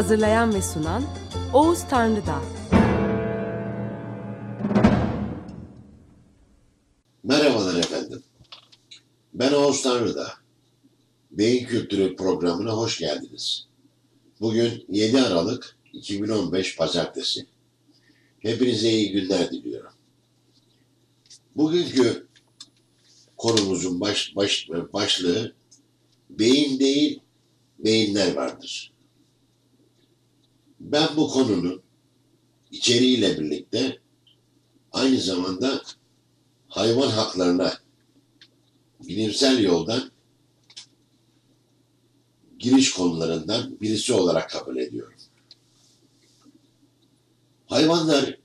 Hazırlayan ve sunan Oğuz Tanrıdağ. Merhabalar efendim. Ben Oğuz Tanrıdağ. Beyin Kültürü programına hoş geldiniz. Bugün 7 Aralık 2015 Pazartesi. Hepinize iyi günler diliyorum. Bugünkü konumuzun baş, baş, başlığı beyin değil, beyinler vardır. Ben bu konunun içeriğiyle birlikte aynı zamanda hayvan haklarına bilimsel yoldan giriş konularından birisi olarak kabul ediyorum. Hayvanlar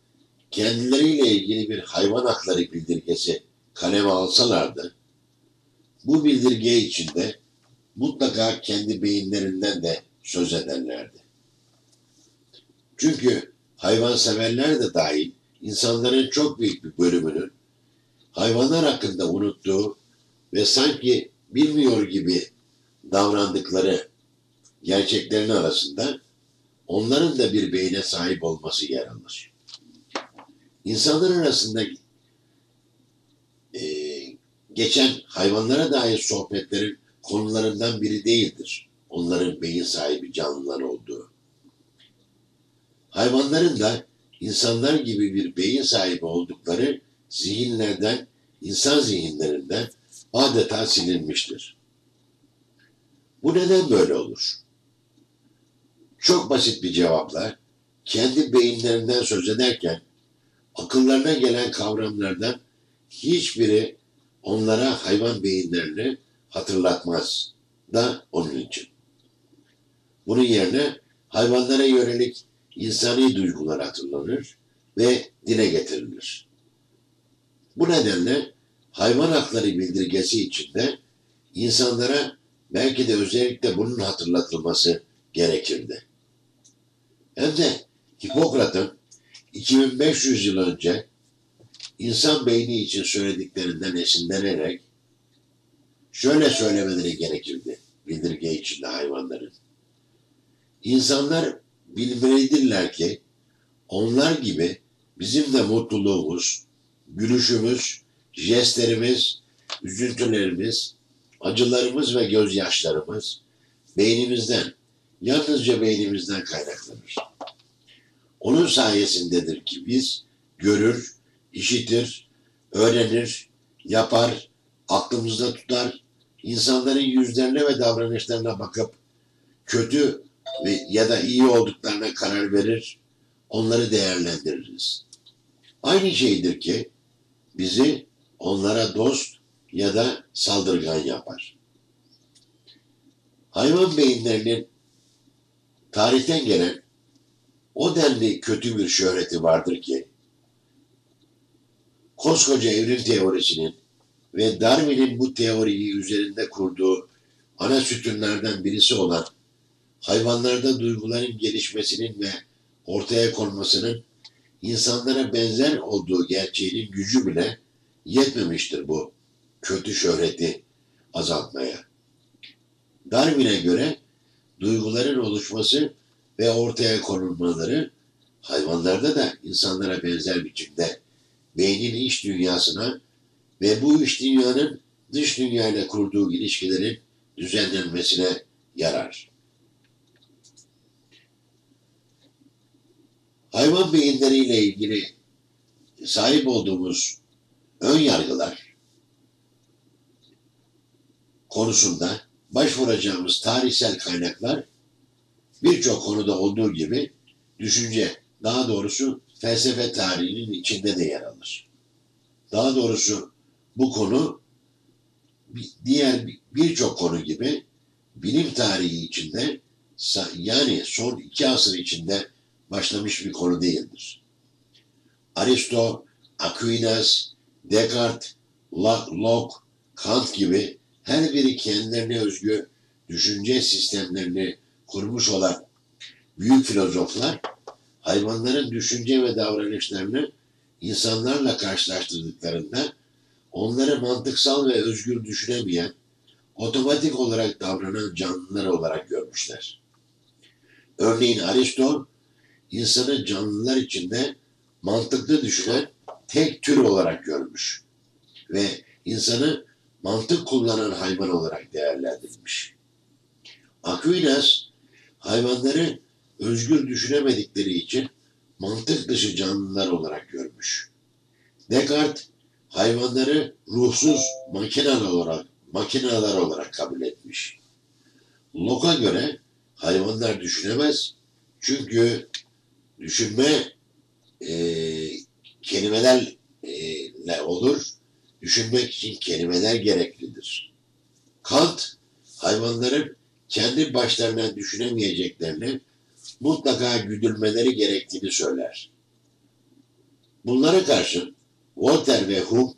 kendileriyle ilgili bir hayvan hakları bildirgesi kaleme alsalardı, bu bildirge içinde mutlaka kendi beyinlerinden de söz ederlerdi. Çünkü hayvanseverler de dahil insanların çok büyük bir bölümünün hayvanlar hakkında unuttuğu ve sanki bilmiyor gibi davrandıkları gerçeklerin arasında onların da bir beyne sahip olması yer alır. İnsanlar arasında e, geçen hayvanlara dair sohbetlerin konularından biri değildir. Onların beyin sahibi canlılar olduğu. Hayvanların da insanlar gibi bir beyin sahibi oldukları zihinlerden, insan zihinlerinden adeta silinmiştir. Bu neden böyle olur? Çok basit bir cevapla kendi beyinlerinden söz ederken akıllarına gelen kavramlardan hiçbiri onlara hayvan beyinlerini hatırlatmaz da onun için. Bunun yerine hayvanlara yönelik insani duygular hatırlanır ve dile getirilir. Bu nedenle hayvan hakları bildirgesi içinde insanlara belki de özellikle bunun hatırlatılması gerekirdi. Hem de Hipokrat'ın 2500 yıl önce insan beyni için söylediklerinden esinlenerek şöyle söylemeleri gerekirdi bildirge içinde hayvanların. İnsanlar bilmelidirler ki onlar gibi bizim de mutluluğumuz, gülüşümüz, jestlerimiz, üzüntülerimiz, acılarımız ve gözyaşlarımız beynimizden, yalnızca beynimizden kaynaklanır. Onun sayesindedir ki biz görür, işitir, öğrenir, yapar, aklımızda tutar, insanların yüzlerine ve davranışlarına bakıp kötü ve ya da iyi olduklarına karar verir, onları değerlendiririz. Aynı şeydir ki bizi onlara dost ya da saldırgan yapar. Hayvan beyinlerinin tarihten gelen o denli kötü bir şöhreti vardır ki koskoca evrim teorisinin ve Darwin'in bu teoriyi üzerinde kurduğu ana sütunlardan birisi olan hayvanlarda duyguların gelişmesinin ve ortaya konmasının insanlara benzer olduğu gerçeğinin gücü bile yetmemiştir bu kötü şöhreti azaltmaya. Darwin'e göre duyguların oluşması ve ortaya konulmaları hayvanlarda da insanlara benzer biçimde beynin iç dünyasına ve bu iç dünyanın dış dünyayla kurduğu ilişkilerin düzenlenmesine yarar. Hayvan beyinleriyle ilgili sahip olduğumuz ön yargılar konusunda başvuracağımız tarihsel kaynaklar birçok konuda olduğu gibi düşünce, daha doğrusu felsefe tarihinin içinde de yer alır. Daha doğrusu bu konu diğer birçok konu gibi bilim tarihi içinde yani son iki asır içinde başlamış bir konu değildir. Aristo, Aquinas, Descartes, Locke, Kant gibi her biri kendilerine özgü düşünce sistemlerini kurmuş olan büyük filozoflar hayvanların düşünce ve davranışlarını insanlarla karşılaştırdıklarında onları mantıksal ve özgür düşünemeyen, otomatik olarak davranan canlılar olarak görmüşler. Örneğin Aristo, insanı canlılar içinde mantıklı düşünen tek tür olarak görmüş ve insanı mantık kullanan hayvan olarak değerlendirmiş. Aquinas, hayvanları özgür düşünemedikleri için mantık dışı canlılar olarak görmüş. Descartes hayvanları ruhsuz makineler olarak makineler olarak kabul etmiş. Locke'a göre hayvanlar düşünemez çünkü düşünme e, kelimelerle olur. Düşünmek için kelimeler gereklidir. Kant hayvanların kendi başlarına düşünemeyeceklerini mutlaka güdülmeleri gerektiğini söyler. Bunlara karşı Voltaire ve Hume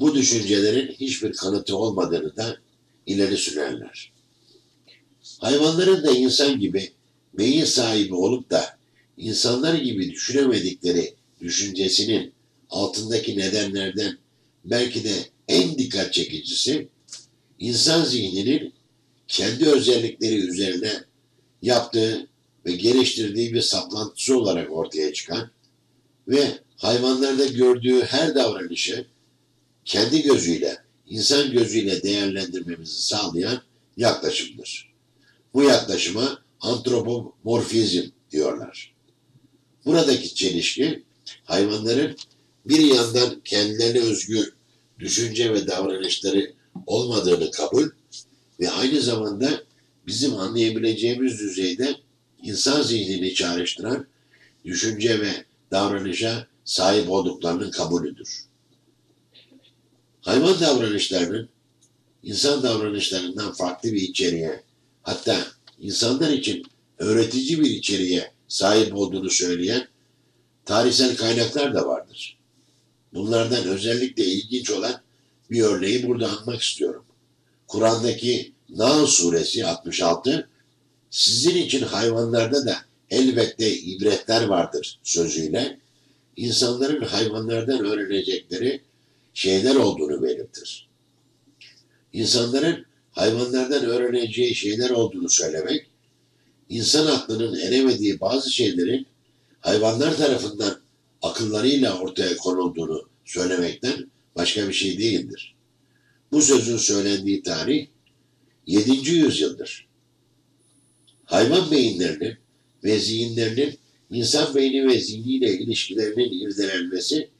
bu düşüncelerin hiçbir kanıtı olmadığını da ileri sürerler. Hayvanların da insan gibi beyin sahibi olup da insanlar gibi düşünemedikleri düşüncesinin altındaki nedenlerden belki de en dikkat çekicisi insan zihninin kendi özellikleri üzerine yaptığı ve geliştirdiği bir saplantısı olarak ortaya çıkan ve hayvanlarda gördüğü her davranışı kendi gözüyle, insan gözüyle değerlendirmemizi sağlayan yaklaşımdır. Bu yaklaşıma antropomorfizm diyorlar. Buradaki çelişki hayvanların bir yandan kendilerine özgü düşünce ve davranışları olmadığını kabul ve aynı zamanda bizim anlayabileceğimiz düzeyde insan zihnini çağrıştıran düşünce ve davranışa sahip olduklarının kabulüdür. Hayvan davranışlarının insan davranışlarından farklı bir içeriğe, hatta insanlar için öğretici bir içeriğe sahip olduğunu söyleyen tarihsel kaynaklar da vardır. Bunlardan özellikle ilginç olan bir örneği burada anmak istiyorum. Kur'an'daki Nahl suresi 66 sizin için hayvanlarda da elbette ibretler vardır sözüyle insanların hayvanlardan öğrenecekleri şeyler olduğunu belirtir. İnsanların hayvanlardan öğreneceği şeyler olduğunu söylemek, insan aklının eremediği bazı şeylerin hayvanlar tarafından akıllarıyla ortaya konulduğunu söylemekten başka bir şey değildir. Bu sözün söylendiği tarih 7. yüzyıldır. Hayvan beyinlerinin ve zihinlerinin insan beyni ve zihniyle ilişkilerinin irdelenmesi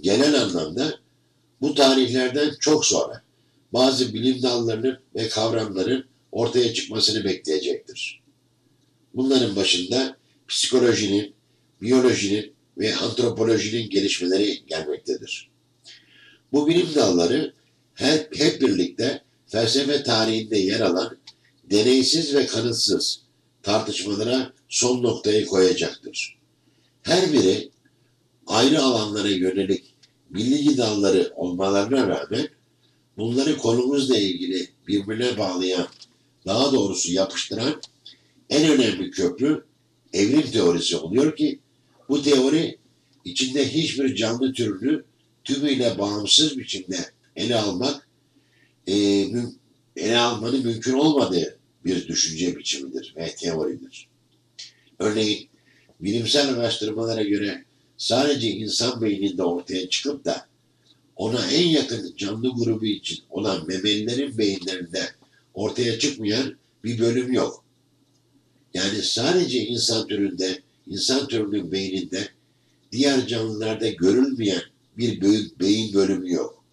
genel anlamda bu tarihlerden çok sonra bazı bilim dallarının ve kavramların ortaya çıkmasını bekleyecektir. Bunların başında psikolojinin, biyolojinin ve antropolojinin gelişmeleri gelmektedir. Bu bilim dalları hep, hep birlikte felsefe tarihinde yer alan deneysiz ve kanıtsız tartışmalara son noktayı koyacaktır. Her biri ayrı alanlara yönelik bilgi dalları olmalarına rağmen bunları konumuzla ilgili birbirine bağlayan, daha doğrusu yapıştıran en önemli köprü evrim teorisi oluyor ki bu teori içinde hiçbir canlı türünü tümüyle bağımsız biçimde ele almak e, ele almanın mümkün olmadığı bir düşünce biçimidir ve teoridir. Örneğin bilimsel araştırmalara göre sadece insan beyninde ortaya çıkıp da ona en yakın canlı grubu için olan memelilerin beyinlerinde ortaya çıkmayan bir bölüm yok. Yani sadece insan türünde, insan türünün beyninde diğer canlılarda görülmeyen bir büyük beyin bölümü yok.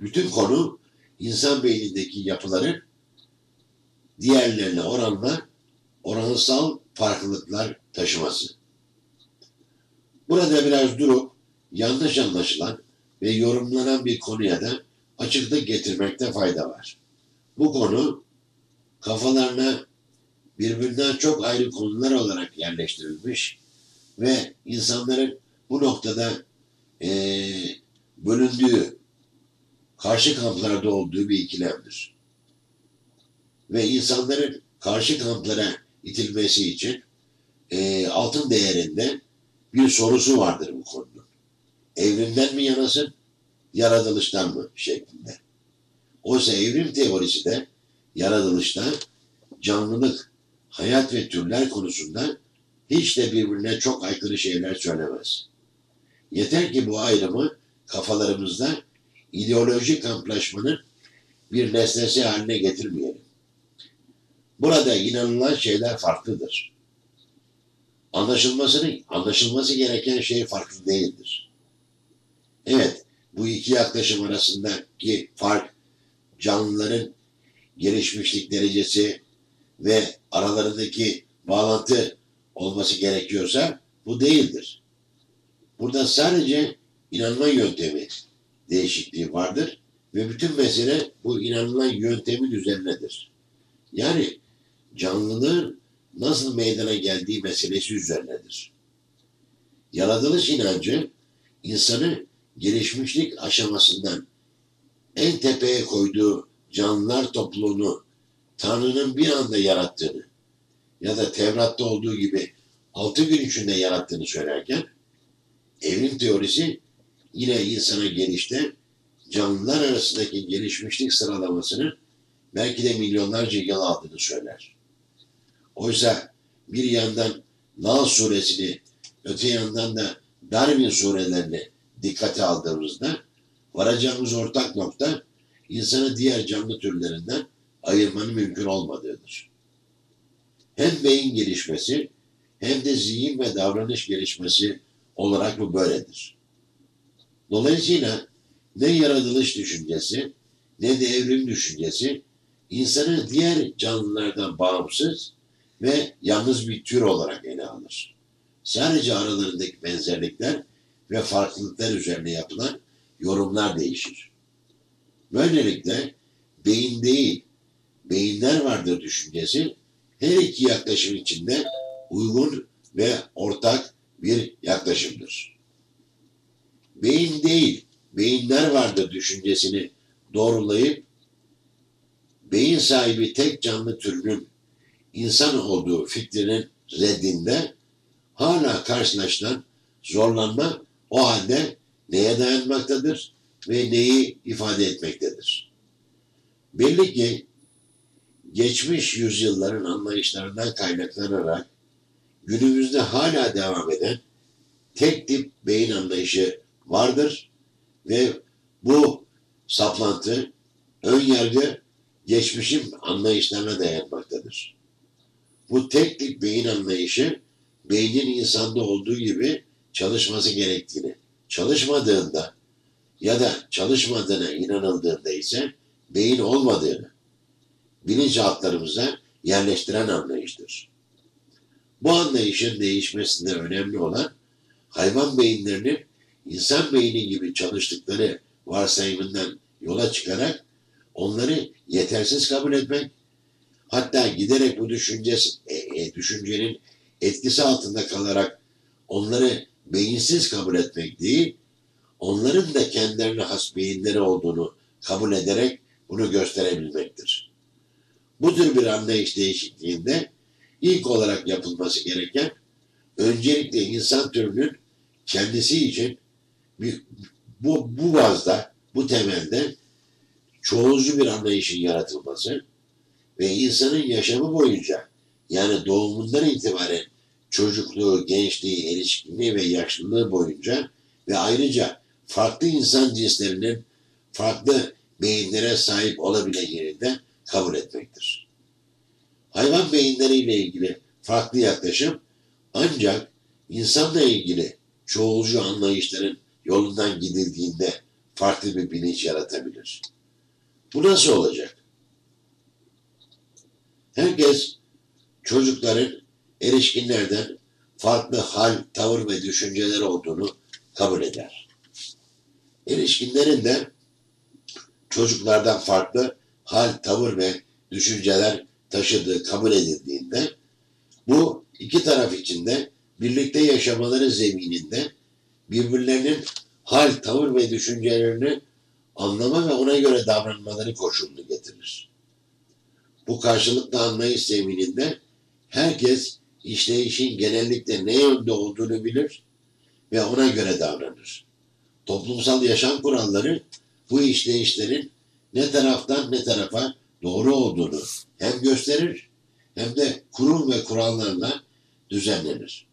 Bütün konu insan beynindeki yapıların diğerlerine oranla oransal farklılıklar taşıması. Burada biraz durup yanlış anlaşılan ve yorumlanan bir konuya da açıklık getirmekte fayda var. Bu konu kafalarına birbirinden çok ayrı konular olarak yerleştirilmiş ve insanların bu noktada eee, bölündüğü, karşı kamplarda olduğu bir ikilemdir. Ve insanların karşı kamplara itilmesi için eee, altın değerinde bir sorusu vardır bu konunun. Evrimden mi yanasın, yaratılıştan mı şeklinde. Oysa evrim teorisi de yaratılışta canlılık, hayat ve türler konusunda hiç de birbirine çok aykırı şeyler söylemez. Yeter ki bu ayrımı kafalarımızda ideolojik kamplaşmanın bir nesnesi haline getirmeyelim. Burada inanılan şeyler farklıdır. Anlaşılmasını, anlaşılması gereken şey farklı değildir. Evet, bu iki yaklaşım arasındaki fark canlıların gelişmişlik derecesi ve aralarındaki bağlantı olması gerekiyorsa bu değildir. Burada sadece inanma yöntemi değişikliği vardır ve bütün mesele bu inanılan yöntemin üzerinedir. Yani canlılığın nasıl meydana geldiği meselesi üzerinedir. Yaratılış inancı insanı gelişmişlik aşamasından en tepeye koyduğu canlılar topluluğunu Tanrı'nın bir anda yarattığını ya da Tevrat'ta olduğu gibi altı gün içinde yarattığını söylerken evrim teorisi yine insana gelişte canlılar arasındaki gelişmişlik sıralamasını belki de milyonlarca yıl aldığını söyler. Oysa bir yandan Nal suresini öte yandan da Darwin surelerini dikkate aldığımızda varacağımız ortak nokta insanı diğer canlı türlerinden ayırmanın mümkün olmadığıdır. Hem beyin gelişmesi hem de zihin ve davranış gelişmesi olarak bu böyledir. Dolayısıyla ne yaratılış düşüncesi ne de evrim düşüncesi insanı diğer canlılardan bağımsız ve yalnız bir tür olarak ele alır. Sadece aralarındaki benzerlikler ve farklılıklar üzerine yapılan yorumlar değişir. Böylelikle beyin değil, beyinler vardır düşüncesi her iki yaklaşım içinde uygun ve ortak bir yaklaşımdır. Beyin değil, beyinler vardır düşüncesini doğrulayıp beyin sahibi tek canlı türünün insan olduğu fikrinin reddinde hala karşılaşılan zorlanma o halde neye dayanmaktadır ve neyi ifade etmektedir. Belli ki geçmiş yüzyılların anlayışlarından kaynaklanarak günümüzde hala devam eden tek tip beyin anlayışı vardır ve bu saplantı, ön yargı geçmişin anlayışlarına dayanmaktadır. Bu tek tip beyin anlayışı beynin insanda olduğu gibi çalışması gerektiğini, çalışmadığında ya da çalışmadığına inanıldığında ise beyin olmadığını bilinçaltlarımıza yerleştiren anlayıştır. Bu anlayışın değişmesinde önemli olan hayvan beyinlerinin insan beyni gibi çalıştıkları varsayımından yola çıkarak onları yetersiz kabul etmek, hatta giderek bu düşüncesi, e, e, düşüncenin etkisi altında kalarak onları beyinsiz kabul etmek değil, onların da kendilerine has beyinleri olduğunu kabul ederek bunu gösterebilmektir. Bu tür bir anlayış değişikliğinde ilk olarak yapılması gereken öncelikle insan türünün kendisi için bu, bu bazda, bu temelde çoğulcu bir anlayışın yaratılması ve insanın yaşamı boyunca yani doğumundan itibaren çocukluğu, gençliği, erişkinliği ve yaşlılığı boyunca ve ayrıca farklı insan cinslerinin farklı beyinlere sahip olabileceğini de kabul etmektir. Hayvan beyinleriyle ilgili farklı yaklaşım ancak insanla ilgili çoğulcu anlayışların yolundan gidildiğinde farklı bir bilinç yaratabilir. Bu nasıl olacak? Herkes çocukların erişkinlerden farklı hal, tavır ve düşünceler olduğunu kabul eder. Erişkinlerin de çocuklardan farklı hal, tavır ve düşünceler taşıdığı kabul edildiğinde bu iki taraf içinde birlikte yaşamaları zemininde birbirlerinin hal, tavır ve düşüncelerini anlama ve ona göre davranmaları koşulunu getirir. Bu karşılıklı anlayış zemininde herkes işleyişin genellikle ne yönde olduğunu bilir ve ona göre davranır. Toplumsal yaşam kuralları bu işleyişlerin ne taraftan ne tarafa doğru olduğunu hem gösterir hem de kurum ve kurallarla düzenlenir.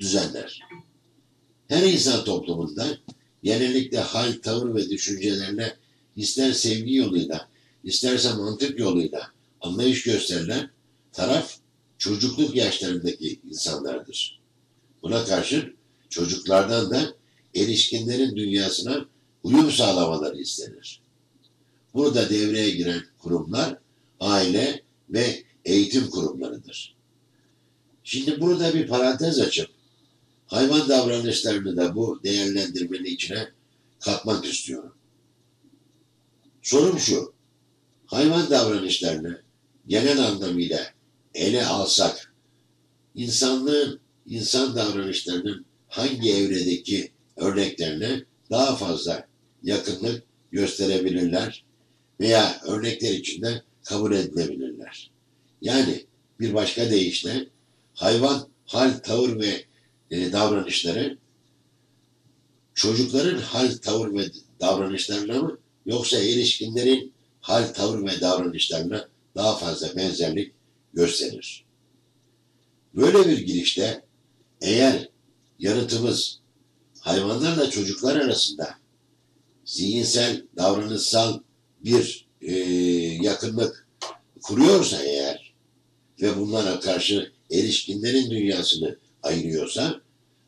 Düzenler. Her insan toplumunda genellikle hal, tavır ve düşüncelerine ister sevgi yoluyla, isterse mantık yoluyla anlayış gösterilen taraf çocukluk yaşlarındaki insanlardır. Buna karşın çocuklardan da erişkinlerin dünyasına uyum sağlamaları istenir. Burada devreye giren kurumlar aile ve eğitim kurumlarıdır. Şimdi burada bir parantez açıp hayvan davranışlarını da bu değerlendirmenin içine katmak istiyorum. Sorum şu, hayvan davranışlarını genel anlamıyla ele alsak, insanlığın, insan davranışlarının hangi evredeki örneklerine daha fazla yakınlık gösterebilirler veya örnekler içinde kabul edilebilirler. Yani bir başka deyişle hayvan hal, tavır ve e, davranışları çocukların hal, tavır ve davranışlarına mı yoksa erişkinlerin hal, tavır ve davranışlarına daha fazla benzerlik gösterir. Böyle bir girişte eğer yanıtımız hayvanlarla çocuklar arasında zihinsel, davranışsal bir e, yakınlık kuruyorsa eğer ve bunlara karşı erişkinlerin dünyasını ayırıyorsa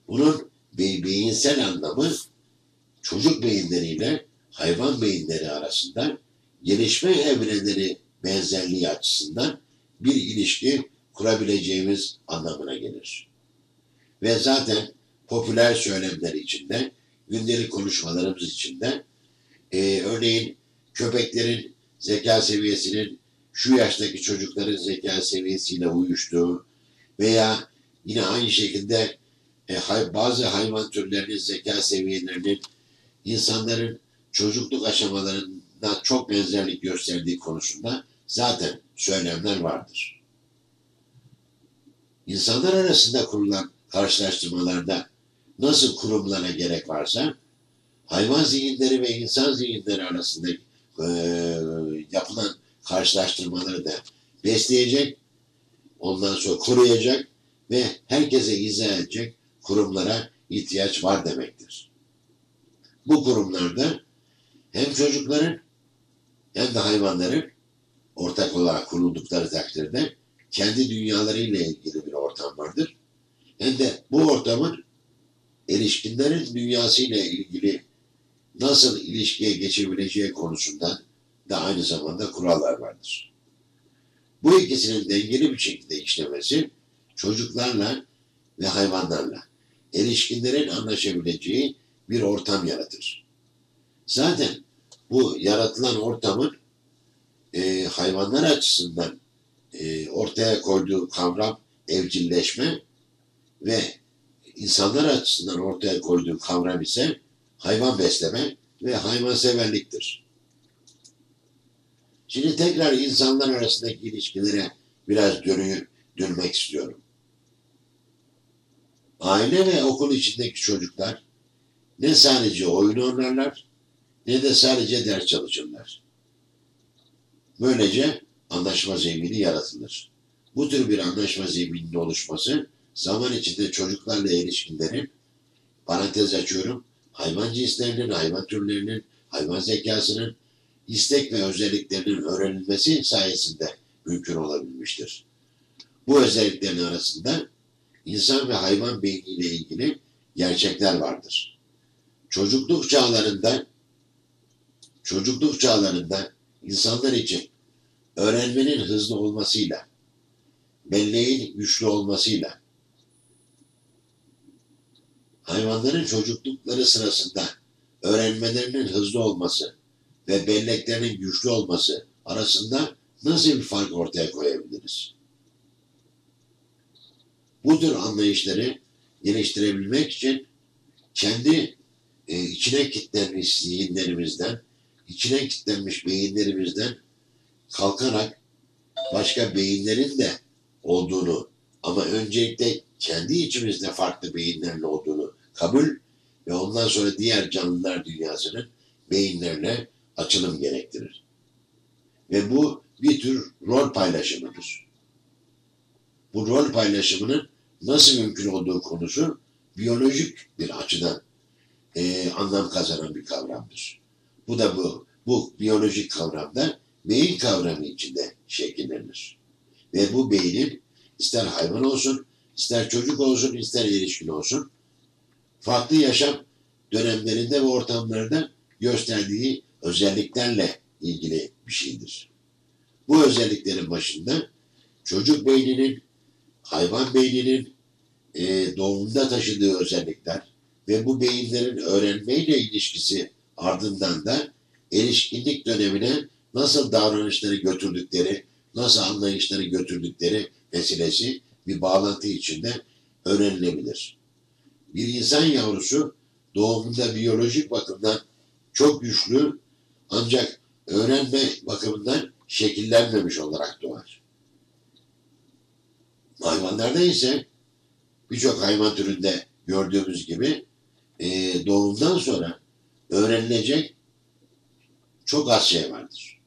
bunun be beyinsel anlamı çocuk beyinleriyle hayvan beyinleri arasında gelişme evreleri benzerliği açısından bir ilişki kurabileceğimiz anlamına gelir. Ve zaten popüler söylemler içinde, gündelik konuşmalarımız içinde e, örneğin köpeklerin zeka seviyesinin şu yaştaki çocukların zeka seviyesiyle uyuştuğu veya yine aynı şekilde e, bazı hayvan türlerinin zeka seviyelerinin insanların çocukluk aşamalarında çok benzerlik gösterdiği konusunda zaten söylemler vardır. İnsanlar arasında kurulan karşılaştırmalarda nasıl kurumlara gerek varsa hayvan zihinleri ve insan zihinleri arasında e, yapılan karşılaştırmaları da besleyecek, ondan sonra koruyacak ve herkese izah edecek kurumlara ihtiyaç var demektir. Bu kurumlarda hem çocukların hem de hayvanların ortak olarak kuruldukları takdirde kendi dünyalarıyla ilgili bir ortam vardır. Hem de bu ortamın erişkinlerin dünyasıyla ilgili nasıl ilişkiye geçebileceği konusunda da aynı zamanda kurallar vardır. Bu ikisinin dengeli bir şekilde işlemesi çocuklarla ve hayvanlarla erişkinlerin anlaşabileceği bir ortam yaratır. Zaten bu yaratılan ortamın e, hayvanlar açısından e, ortaya koyduğu kavram evcilleşme ve insanlar açısından ortaya koyduğu kavram ise hayvan besleme ve hayvanseverliktir. Şimdi tekrar insanlar arasındaki ilişkilere biraz dönüyor, dönmek istiyorum. Aile ve okul içindeki çocuklar ne sadece oyun oynarlar ne de sadece ders çalışırlar. Böylece anlaşma zemini yaratılır. Bu tür bir anlaşma zemininin oluşması zaman içinde çocuklarla ilişkilerin parantez açıyorum hayvan cinslerinin, hayvan türlerinin, hayvan zekasının istek ve özelliklerinin öğrenilmesi sayesinde mümkün olabilmiştir. Bu özelliklerin arasında insan ve hayvan beyniyle ilgili gerçekler vardır. Çocukluk çağlarında çocukluk çağlarında insanlar için öğrenmenin hızlı olmasıyla, belleğin güçlü olmasıyla, hayvanların çocuklukları sırasında öğrenmelerinin hızlı olması ve belleklerinin güçlü olması arasında nasıl bir fark ortaya koyabiliriz? Bu tür anlayışları geliştirebilmek için kendi e, içine kilitlenmiş zihinlerimizden, içine kilitlenmiş beyinlerimizden kalkarak başka beyinlerin de olduğunu ama öncelikle kendi içimizde farklı beyinlerin olduğunu kabul ve ondan sonra diğer canlılar dünyasının beyinlerine açılım gerektirir. Ve bu bir tür rol paylaşımıdır. Bu rol paylaşımının nasıl mümkün olduğu konusu biyolojik bir açıdan e, anlam kazanan bir kavramdır. Bu da bu, bu biyolojik kavramda beyin kavramı içinde şekillenir. Ve bu beynin ister hayvan olsun, ister çocuk olsun, ister erişkin olsun, farklı yaşam dönemlerinde ve ortamlarda gösterdiği özelliklerle ilgili bir şeydir. Bu özelliklerin başında çocuk beyninin, hayvan beyninin e, doğumda taşıdığı özellikler ve bu beyinlerin öğrenmeyle ilişkisi ardından da erişkinlik dönemine nasıl davranışları götürdükleri, nasıl anlayışları götürdükleri meselesi bir bağlantı içinde öğrenilebilir. Bir insan yavrusu doğumunda biyolojik bakımdan çok güçlü ancak öğrenme bakımından şekillenmemiş olarak doğar. Hayvanlarda ise birçok hayvan türünde gördüğümüz gibi e, doğumdan sonra öğrenilecek çok az şey vardır.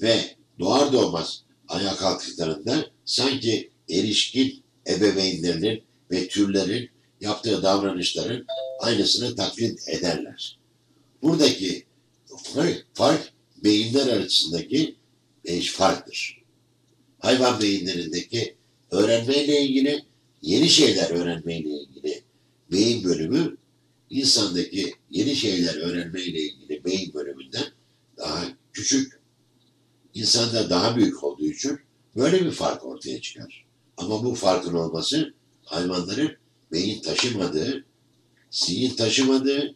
Ve doğar doğmaz ayağa kalktıklarında sanki erişkin ebeveynlerinin ve türlerin yaptığı davranışların aynısını taklit ederler. Buradaki fark beyinler arasındaki farktır. Hayvan beyinlerindeki öğrenmeyle ilgili yeni şeyler öğrenmeyle ilgili beyin bölümü insandaki yeni şeyler öğrenmeyle ilgili beyin bölümünden daha küçük, insanda daha büyük olduğu için böyle bir fark ortaya çıkar. Ama bu farkın olması hayvanların beyin taşımadığı, zihin taşımadığı,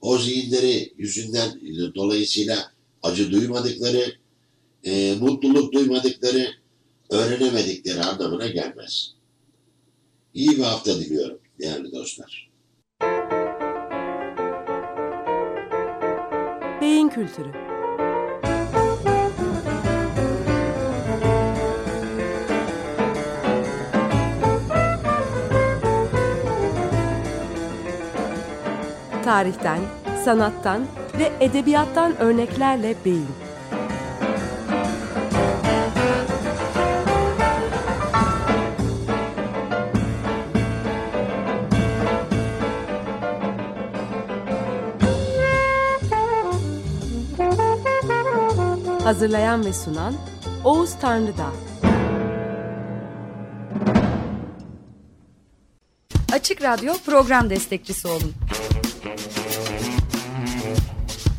o zihinleri yüzünden dolayısıyla acı duymadıkları, e, mutluluk duymadıkları, öğrenemedikleri anlamına gelmez. İyi bir hafta diliyorum değerli dostlar. Beyin Kültürü Tarihten, sanattan ve edebiyattan örneklerle beyin. Hazırlayan ve sunan Oğuz Tanrıdağ. Açık Radyo program destekçisi olun.